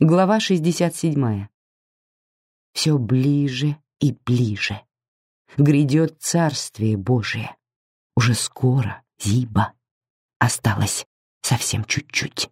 Глава 67. Все ближе и ближе. Грядет Царствие Божие. Уже скоро, Зиба. Осталось совсем чуть-чуть.